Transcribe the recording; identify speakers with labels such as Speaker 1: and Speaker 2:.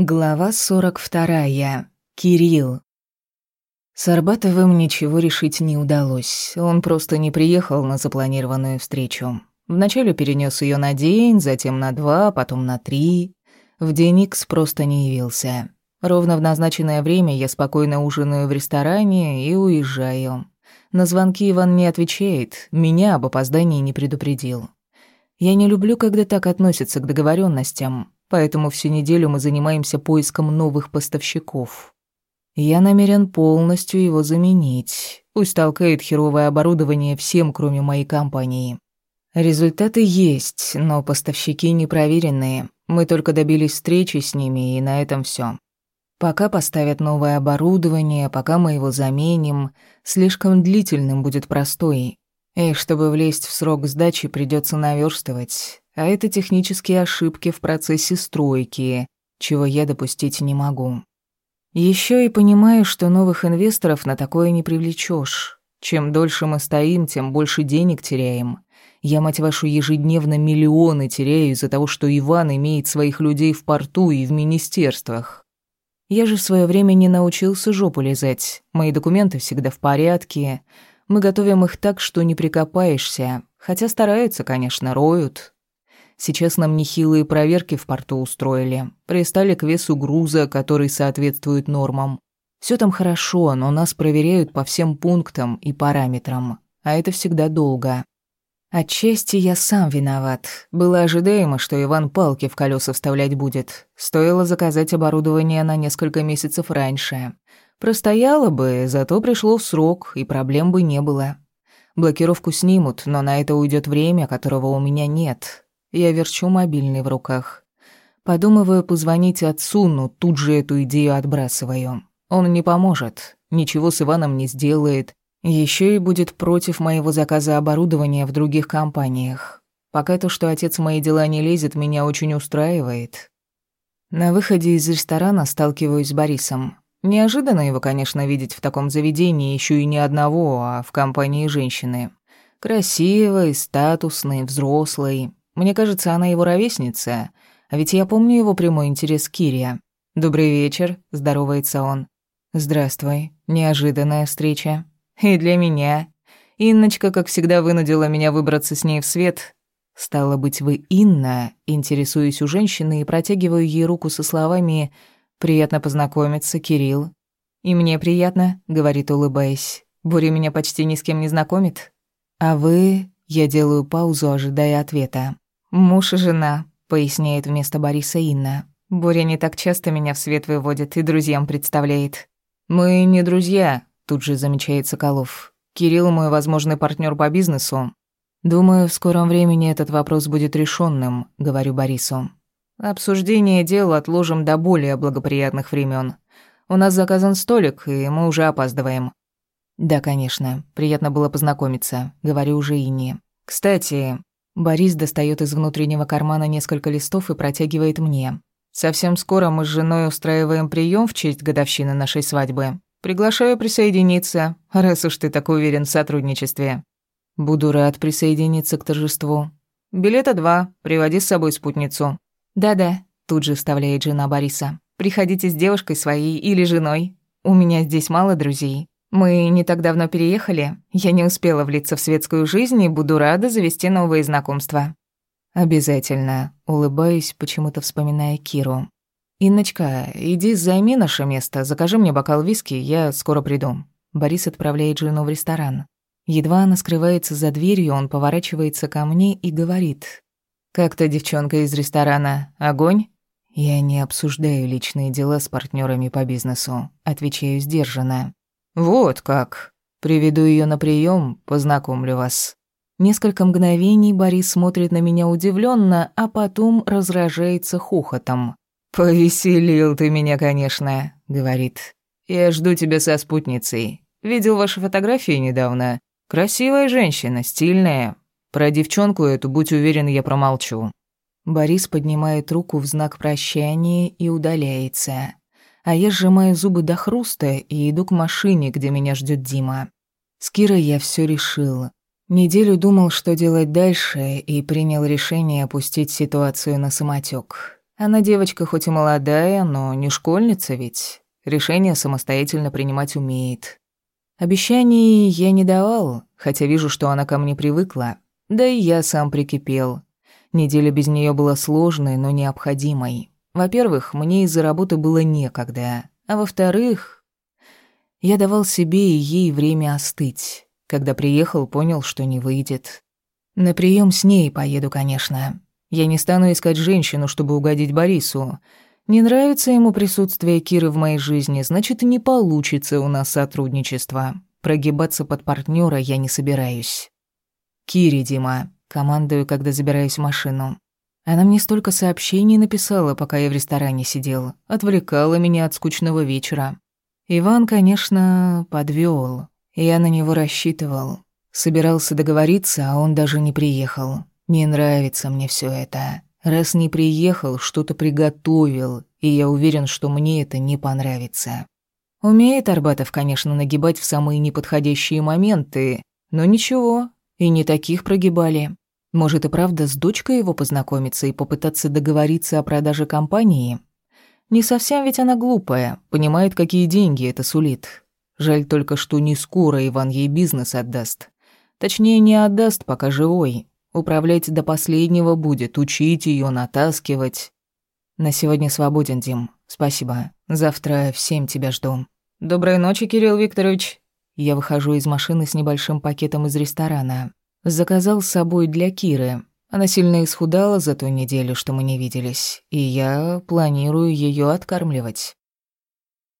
Speaker 1: Глава 42. Кирилл. С ничего решить не удалось. Он просто не приехал на запланированную встречу. Вначале перенес ее на день, затем на два, потом на три. В день Икс просто не явился. Ровно в назначенное время я спокойно ужинаю в ресторане и уезжаю. На звонки Иван не отвечает, меня об опоздании не предупредил. Я не люблю, когда так относятся к договоренностям поэтому всю неделю мы занимаемся поиском новых поставщиков. Я намерен полностью его заменить. Пусть толкает херовое оборудование всем, кроме моей компании. Результаты есть, но поставщики непроверенные. Мы только добились встречи с ними, и на этом все. Пока поставят новое оборудование, пока мы его заменим, слишком длительным будет простой. И чтобы влезть в срок сдачи, придется наверстывать а это технические ошибки в процессе стройки, чего я допустить не могу. Еще и понимаю, что новых инвесторов на такое не привлечешь. Чем дольше мы стоим, тем больше денег теряем. Я, мать вашу, ежедневно миллионы теряю из-за того, что Иван имеет своих людей в порту и в министерствах. Я же в свое время не научился жопу лизать. Мои документы всегда в порядке. Мы готовим их так, что не прикопаешься. Хотя стараются, конечно, роют. Сейчас нам нехилые проверки в порту устроили. Пристали к весу груза, который соответствует нормам. Все там хорошо, но нас проверяют по всем пунктам и параметрам. А это всегда долго. Отчасти я сам виноват. Было ожидаемо, что Иван палки в колеса вставлять будет. Стоило заказать оборудование на несколько месяцев раньше. Простояло бы, зато пришло в срок, и проблем бы не было. Блокировку снимут, но на это уйдет время, которого у меня нет. Я верчу мобильный в руках. Подумываю позвонить отцу, но тут же эту идею отбрасываю. Он не поможет, ничего с Иваном не сделает. Еще и будет против моего заказа оборудования в других компаниях. Пока то, что отец в мои дела не лезет, меня очень устраивает. На выходе из ресторана сталкиваюсь с Борисом. Неожиданно его, конечно, видеть в таком заведении еще и не одного, а в компании женщины. Красивой, статусной, взрослой. Мне кажется, она его ровесница. А ведь я помню его прямой интерес к Кире. «Добрый вечер», — здоровается он. «Здравствуй. Неожиданная встреча». «И для меня». Инночка, как всегда, вынудила меня выбраться с ней в свет. «Стало быть, вы Инна?» Интересуюсь у женщины и протягиваю ей руку со словами «Приятно познакомиться, Кирилл». «И мне приятно», — говорит, улыбаясь. «Боря меня почти ни с кем не знакомит». «А вы...» — я делаю паузу, ожидая ответа. «Муж и жена», — поясняет вместо Бориса Инна. «Боря не так часто меня в свет выводит и друзьям представляет». «Мы не друзья», — тут же замечает Соколов. «Кирилл мой возможный партнер по бизнесу». «Думаю, в скором времени этот вопрос будет решенным, говорю Борису. «Обсуждение дел отложим до более благоприятных времен. У нас заказан столик, и мы уже опаздываем». «Да, конечно. Приятно было познакомиться», — говорю уже Ине. «Кстати, Борис достает из внутреннего кармана несколько листов и протягивает мне. «Совсем скоро мы с женой устраиваем прием в честь годовщины нашей свадьбы. Приглашаю присоединиться, раз уж ты так уверен в сотрудничестве. Буду рад присоединиться к торжеству. Билета два, приводи с собой спутницу». «Да-да», — тут же вставляет жена Бориса. «Приходите с девушкой своей или женой. У меня здесь мало друзей». Мы не так давно переехали. Я не успела влиться в светскую жизнь и буду рада завести новые знакомства. Обязательно. Улыбаюсь, почему-то вспоминая Киру. «Инночка, иди займи наше место, закажи мне бокал виски, я скоро приду». Борис отправляет жену в ресторан. Едва она скрывается за дверью, он поворачивается ко мне и говорит. «Как то девчонка из ресторана? Огонь?» «Я не обсуждаю личные дела с партнерами по бизнесу», — отвечаю сдержанно. «Вот как. Приведу ее на прием, познакомлю вас». Несколько мгновений Борис смотрит на меня удивленно, а потом разражается хохотом. «Повеселил ты меня, конечно», — говорит. «Я жду тебя со спутницей. Видел ваши фотографии недавно. Красивая женщина, стильная. Про девчонку эту, будь уверен, я промолчу». Борис поднимает руку в знак прощания и удаляется а я сжимаю зубы до хруста и иду к машине, где меня ждет Дима. С Кирой я все решил. Неделю думал, что делать дальше, и принял решение опустить ситуацию на самотек. Она девочка хоть и молодая, но не школьница ведь. Решение самостоятельно принимать умеет. Обещаний я не давал, хотя вижу, что она ко мне привыкла. Да и я сам прикипел. Неделя без нее была сложной, но необходимой. Во-первых, мне из-за работы было некогда, а во-вторых, я давал себе и ей время остыть. Когда приехал, понял, что не выйдет. На прием с ней поеду, конечно. Я не стану искать женщину, чтобы угодить Борису. Не нравится ему присутствие Киры в моей жизни, значит, не получится у нас сотрудничество. Прогибаться под партнера я не собираюсь. Кире, Дима, командую, когда забираюсь в машину. Она мне столько сообщений написала, пока я в ресторане сидел. Отвлекала меня от скучного вечера. Иван, конечно, подвёл. Я на него рассчитывал. Собирался договориться, а он даже не приехал. Не нравится мне всё это. Раз не приехал, что-то приготовил, и я уверен, что мне это не понравится. Умеет Арбатов, конечно, нагибать в самые неподходящие моменты, но ничего, и не таких прогибали. Может и правда с дочкой его познакомиться и попытаться договориться о продаже компании? Не совсем ведь она глупая, понимает, какие деньги это сулит. Жаль только, что не скоро Иван ей бизнес отдаст. Точнее, не отдаст, пока живой. Управлять до последнего будет, учить ее, натаскивать. На сегодня свободен, Дим. Спасибо. Завтра в семь тебя жду. Доброй ночи, Кирилл Викторович. Я выхожу из машины с небольшим пакетом из ресторана заказал с собой для Киры. Она сильно исхудала за ту неделю, что мы не виделись, и я планирую ее откармливать.